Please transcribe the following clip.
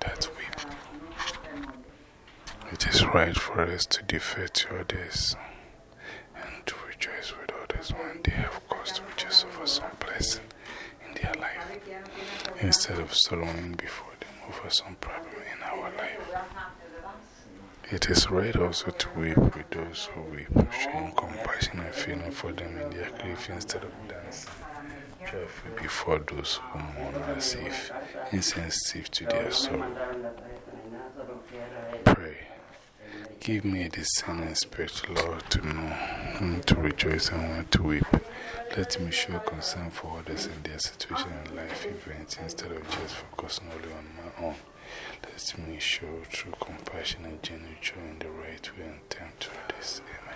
That's weep. It is right for us to defer to others and to rejoice with others when they have cause to rejoice over some blessing in their life instead of sorrowing before them over some problem in our life. It is right also to weep with those who weep, showing compassion and feeling for them in their grief instead of dancing joyfully before those who mourn as if insensitive to their sorrow. Pray. Give me a discerning spirit, Lord, to know to rejoice and when to weep. Let me show concern for others and their situation in life events instead of just focusing only on my own. Let me show true compassion and genuine joy in the right way and time to this. Amen.